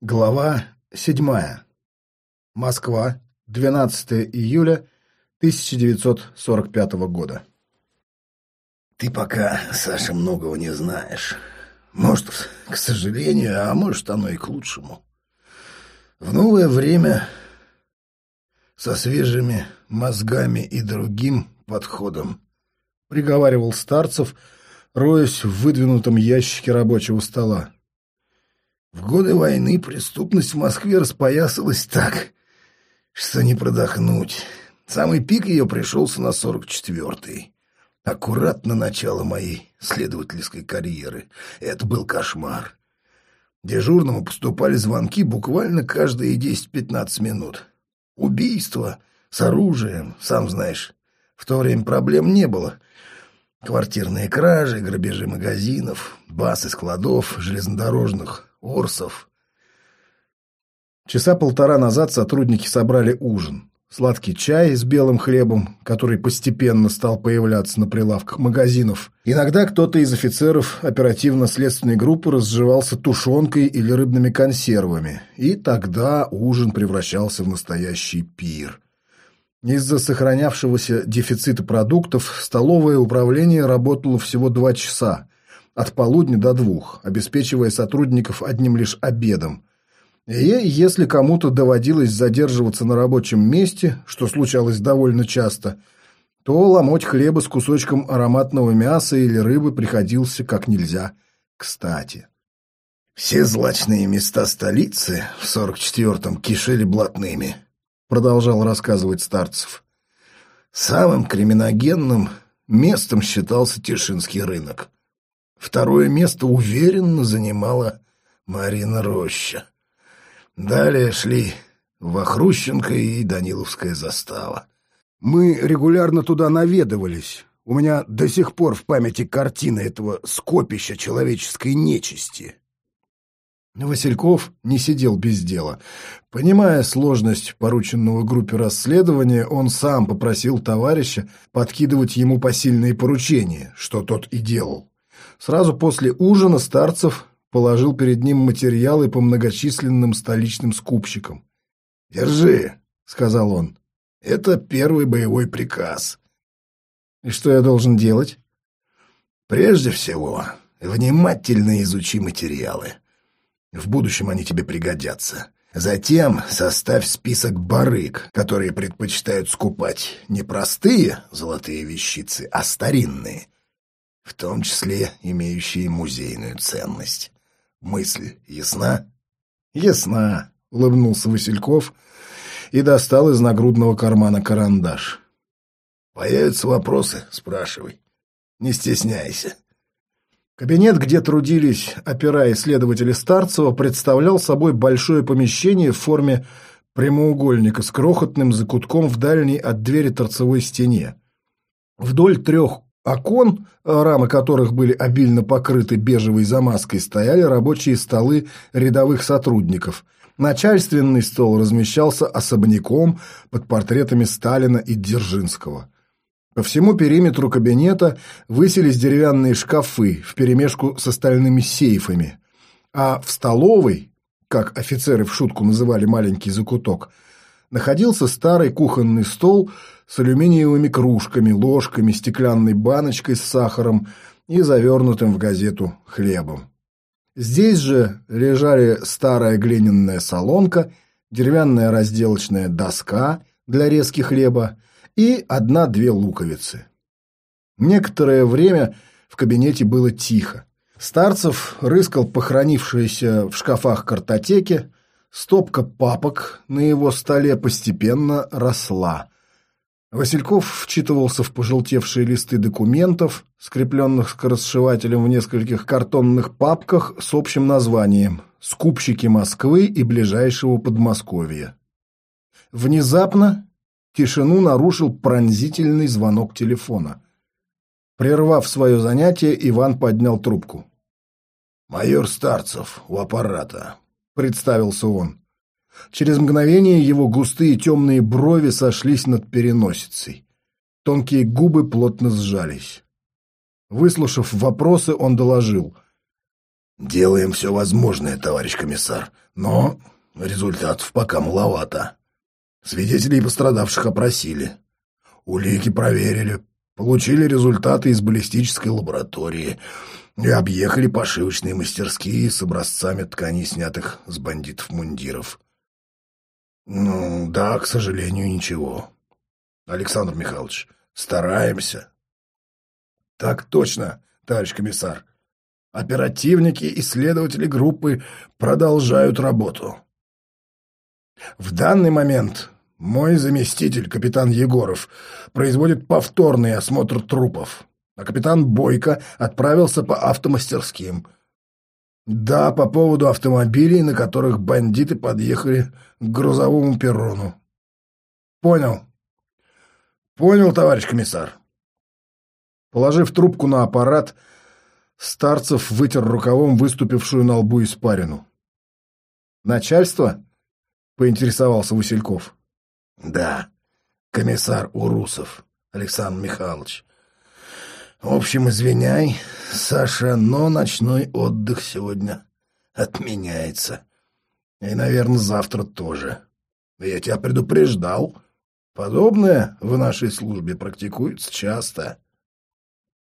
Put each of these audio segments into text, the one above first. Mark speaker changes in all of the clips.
Speaker 1: Глава седьмая. Москва, 12 июля 1945 года.
Speaker 2: Ты пока, Саша, многого не знаешь. Может, к сожалению, а может, оно и к лучшему. В новое время со свежими мозгами и другим подходом, приговаривал Старцев, роясь в выдвинутом ящике рабочего стола. В годы войны преступность в Москве распоясалась так, что не продохнуть. Самый пик ее пришелся на сорок четвертый. Аккуратно начало моей следовательской карьеры. Это был кошмар. Дежурному поступали звонки буквально каждые десять-пятнадцать минут. Убийство с оружием, сам знаешь, в то время проблем не было. Квартирные кражи, грабежи магазинов, басы складов, железнодорожных Орсов.
Speaker 1: Часа полтора назад сотрудники собрали ужин. Сладкий чай с белым хлебом, который постепенно стал появляться на прилавках магазинов. Иногда кто-то из офицеров оперативно-следственной группы разжевался тушенкой или рыбными консервами, и тогда ужин превращался в настоящий пир. Из-за сохранявшегося дефицита продуктов столовое управление работало всего два часа, от полудня до двух, обеспечивая сотрудников одним лишь обедом. И если кому-то доводилось задерживаться на рабочем месте, что случалось довольно часто, то ломоть хлеба с кусочком ароматного мяса или рыбы приходился как нельзя кстати.
Speaker 2: «Все злачные места столицы в сорок четвертом кишели блатными», — продолжал рассказывать Старцев. «Самым криминогенным местом считался Тишинский рынок. Второе место уверенно занимала Марина Роща. Далее шли Вахрущенко и Даниловская застава.
Speaker 1: Мы регулярно туда наведывались. У меня до сих пор в памяти картина этого скопища человеческой нечисти. Васильков не сидел без дела. Понимая сложность порученного группе расследования, он сам попросил товарища подкидывать ему посильные поручения, что тот и делал. Сразу после ужина Старцев положил перед ним материалы по многочисленным столичным скупщикам.
Speaker 2: «Держи», — сказал он, — «это первый боевой приказ».
Speaker 1: «И что я должен делать?»
Speaker 2: «Прежде всего, внимательно изучи материалы. В будущем они тебе пригодятся. Затем составь список барыг, которые предпочитают скупать не простые золотые вещицы, а старинные — в том числе имеющие музейную ценность. Мысль ясна?
Speaker 1: Ясна, улыбнулся Васильков и достал из нагрудного кармана карандаш.
Speaker 2: Появятся вопросы, спрашивай. Не стесняйся.
Speaker 1: Кабинет, где трудились опера и следователи Старцева, представлял собой большое помещение в форме прямоугольника с крохотным закутком в дальней от двери торцевой стене. Вдоль трех окон, рамы которых были обильно покрыты бежевой замазкой, стояли рабочие столы рядовых сотрудников. Начальственный стол размещался особняком под портретами Сталина и Дзержинского. По всему периметру кабинета высились деревянные шкафы вперемешку с остальными сейфами, а в столовой, как офицеры в шутку называли маленький закуток, находился старый кухонный стол с алюминиевыми кружками, ложками, стеклянной баночкой с сахаром и завернутым в газету хлебом. Здесь же лежали старая глиняная солонка, деревянная разделочная доска для резки хлеба и одна-две луковицы. Некоторое время в кабинете было тихо. Старцев рыскал похоронившиеся в шкафах картотеки, стопка папок на его столе постепенно росла. Васильков вчитывался в пожелтевшие листы документов, скрепленных скоросшивателем в нескольких картонных папках с общим названием «Скупщики Москвы и ближайшего Подмосковья». Внезапно тишину нарушил пронзительный звонок телефона. Прервав свое занятие, Иван поднял трубку.
Speaker 2: «Майор Старцев у аппарата», — представился он. Через мгновение его густые темные брови сошлись над переносицей. Тонкие губы плотно сжались.
Speaker 1: Выслушав вопросы, он доложил.
Speaker 2: Делаем все возможное, товарищ комиссар, но результатов пока маловато. Свидетелей пострадавших опросили. Улики проверили, получили результаты из баллистической лаборатории и объехали пошивочные мастерские с образцами тканей, снятых с бандитов мундиров. Ну, да, к сожалению, ничего. Александр Михайлович, стараемся. Так точно, товарищ комиссар. Оперативники и следователи группы продолжают работу. В данный момент мой заместитель, капитан Егоров, производит повторный осмотр трупов, а капитан Бойко отправился по автомастерским. Да, по поводу автомобилей, на которых бандиты подъехали к грузовому перрону. Понял. Понял, товарищ комиссар. Положив трубку на аппарат, Старцев вытер рукавом выступившую на лбу испарину. «Начальство?» — поинтересовался Васильков. «Да, комиссар Урусов, Александр Михайлович. В общем, извиняй, Саша, но ночной отдых сегодня отменяется. И, наверное, завтра тоже. Я тебя предупреждал. Подобное в нашей службе практикуется часто».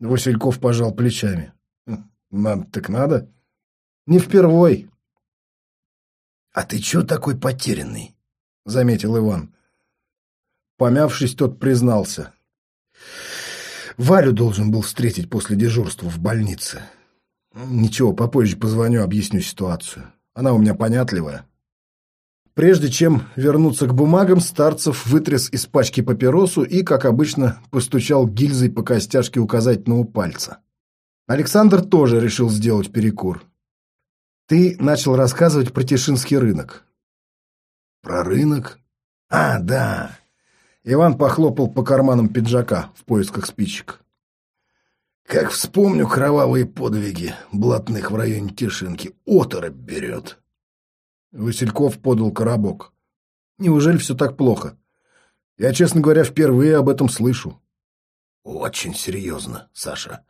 Speaker 2: Васильков пожал плечами. Надо так надо. Не впервой. — А ты чё такой потерянный? — заметил Иван. Помявшись, тот признался. Валю должен был встретить после дежурства в больнице. Ничего, попозже позвоню, объясню ситуацию. Она у меня понятливая. Прежде чем вернуться к бумагам, Старцев вытряс из пачки папиросу и, как обычно, постучал гильзой по костяшке указательного пальца. Александр тоже решил сделать перекур. Ты начал рассказывать про Тишинский рынок. Про рынок? А, да. Иван похлопал по карманам пиджака в поисках спичек. Как вспомню кровавые подвиги блатных в районе Тишинки, оторопь берет. Васильков подал коробок. Неужели все так плохо? Я, честно говоря, впервые об этом слышу. Очень серьезно, Саша.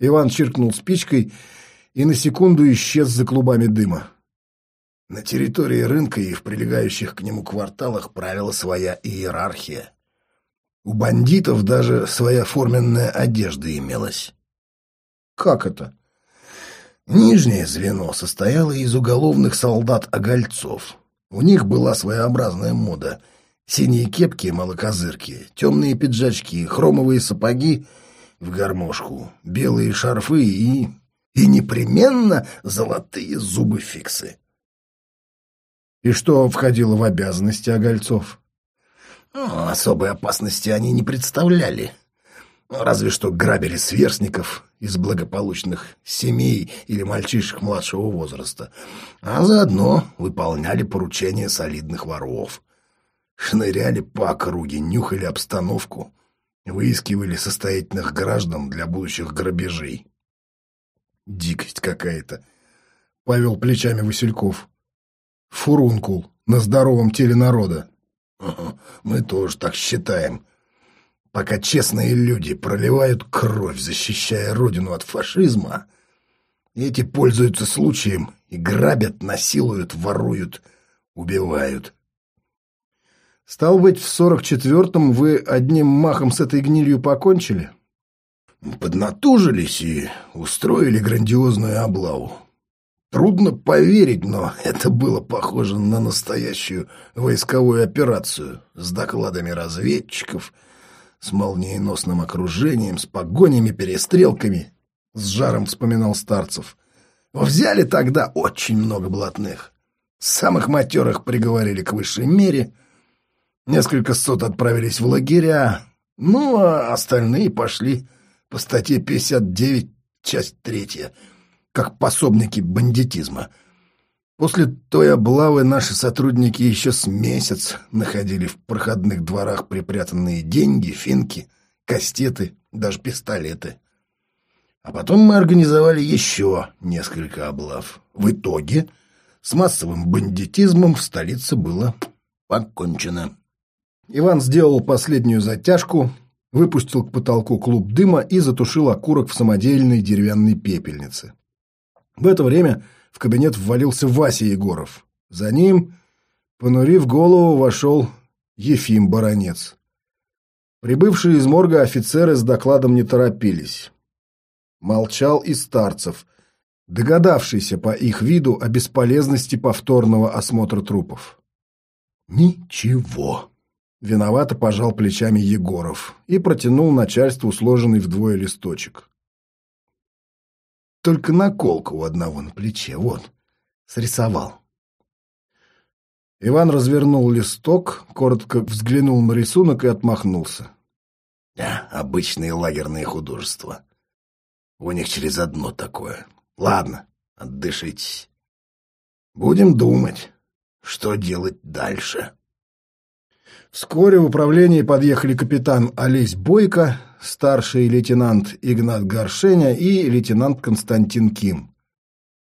Speaker 2: Иван чиркнул спичкой и на секунду исчез за клубами дыма. На территории рынка и в прилегающих к нему кварталах правила своя иерархия. У бандитов даже своя форменная одежда имелась. Как это? Нижнее звено состояло из уголовных солдат-огольцов. У них была своеобразная мода. Синие кепки, малокозырки, темные пиджачки, хромовые сапоги — в гармошку, белые шарфы и... и непременно золотые зубы-фиксы. И что входило в обязанности огольцов? Ну, особой опасности они не представляли. Разве что грабили сверстников из благополучных семей или мальчишек младшего возраста, а заодно выполняли поручения солидных воров. Шныряли по округе, нюхали обстановку — Выискивали состоятельных граждан для будущих грабежей. Дикость какая-то. Повел плечами Васильков. Фурункул на здоровом теле народа. Мы тоже так считаем. Пока честные люди проливают кровь, защищая родину от фашизма, эти пользуются случаем и грабят, насилуют, воруют, убивают. Стал быть, в сорок четвертом вы одним махом с этой гнилью покончили? Поднатужились и устроили грандиозную облаву. Трудно поверить, но это было похоже на настоящую войсковую операцию с докладами разведчиков, с молниеносным окружением, с погонями, перестрелками, с жаром вспоминал Старцев. Взяли тогда очень много блатных. Самых матерых приговорили к высшей мере — Несколько сот отправились в лагеря, ну, а остальные пошли по статье 59, часть третья, как пособники бандитизма. После той облавы наши сотрудники еще с месяц находили в проходных дворах припрятанные деньги, финки, кастеты, даже пистолеты. А потом мы организовали еще несколько облав. В итоге с массовым бандитизмом в столице было покончено. Иван сделал последнюю затяжку, выпустил к потолку клуб дыма и затушил окурок в самодельной деревянной пепельнице.
Speaker 1: В это время в кабинет ввалился Вася Егоров. За ним, понурив голову, вошел Ефим Баранец. Прибывшие из морга офицеры с докладом не торопились. Молчал и Старцев, догадавшийся по их виду о бесполезности повторного осмотра трупов. «Ничего», — виновато пожал плечами Егоров и протянул начальству сложенный вдвое листочек. «Только наколка у одного на плече, вот, срисовал». Иван развернул листок, коротко взглянул на рисунок и отмахнулся.
Speaker 2: Да, обычные лагерные художества. У них через одно такое. Ладно, отдышитесь. Будем думать, что делать дальше.
Speaker 1: Вскоре в управление подъехали капитан Олесь Бойко, старший лейтенант Игнат Горшеня и лейтенант Константин Ким.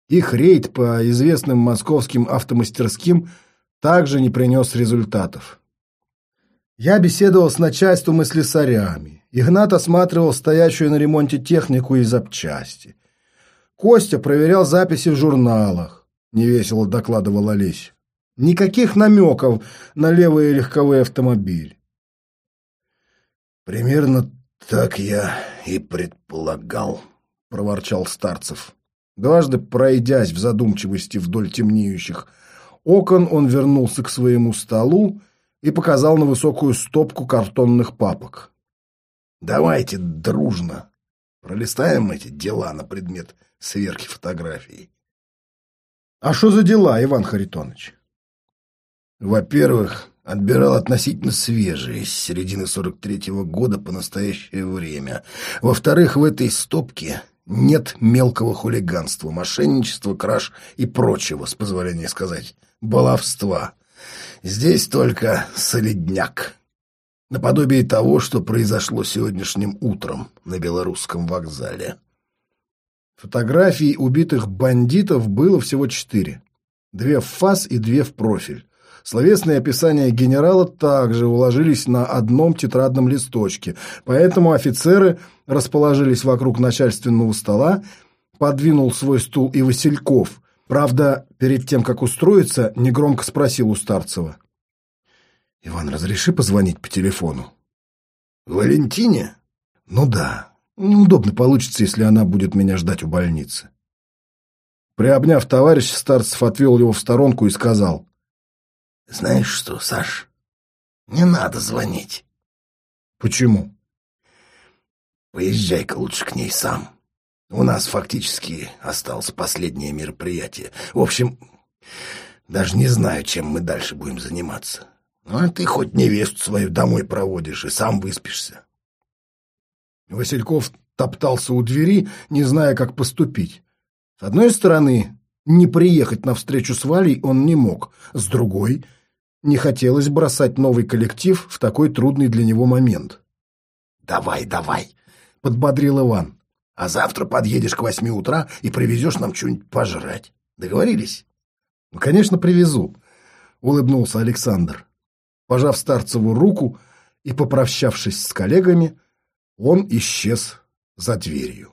Speaker 1: Их рейд по известным московским автомастерским также не принес результатов. Я беседовал с начальством и слесарями. Игнат осматривал стоящую на ремонте технику и запчасти. Костя проверял записи в журналах, невесело докладывал Олесь. Никаких намеков на левые легковые автомобили.
Speaker 2: «Примерно так я и предполагал», — проворчал Старцев.
Speaker 1: Дважды пройдясь в задумчивости вдоль темнеющих окон, он вернулся к своему столу и показал на высокую стопку картонных папок.
Speaker 2: «Давайте дружно пролистаем эти дела на предмет сверки фотографий».
Speaker 1: «А что за дела, Иван Харитонович?»
Speaker 2: «Во-первых, отбирал относительно свежие, с середины 43-го года по настоящее время. Во-вторых, в этой стопке нет мелкого хулиганства, мошенничества, краж и прочего, с позволения сказать, баловства. Здесь только солидняк. Наподобие того, что произошло сегодняшним утром на белорусском вокзале.
Speaker 1: Фотографий убитых бандитов было всего четыре. Две в фас и две в профиль. Словесные описания генерала также уложились на одном тетрадном листочке, поэтому офицеры расположились вокруг начальственного стола, подвинул свой стул и Васильков, Правда, перед тем, как устроиться, негромко спросил у Старцева. «Иван, разреши позвонить по телефону?»
Speaker 2: «Валентине?»
Speaker 1: «Ну да. Неудобно получится, если она будет меня ждать у больницы». Приобняв товарища, Старцев отвел его в сторонку и сказал.
Speaker 2: «Знаешь что, Саш, не надо звонить».
Speaker 1: «Почему?»
Speaker 2: «Поезжай-ка лучше к ней сам. У нас фактически осталось последнее мероприятие. В общем, даже не знаю, чем мы дальше будем заниматься. Ну, а ты хоть невесту свою домой проводишь и сам выспишься.
Speaker 1: Васильков топтался у двери, не зная, как поступить. С одной стороны, не приехать на встречу с Валей он не мог. С другой, не хотелось бросать новый коллектив в такой трудный для него момент.
Speaker 2: «Давай, давай!»
Speaker 1: — подбодрил Иван.
Speaker 2: А завтра подъедешь к восьми утра и привезешь нам что-нибудь пожрать. Договорились?
Speaker 1: Ну, конечно, привезу, улыбнулся Александр. Пожав Старцеву руку и попрощавшись с коллегами, он исчез за дверью.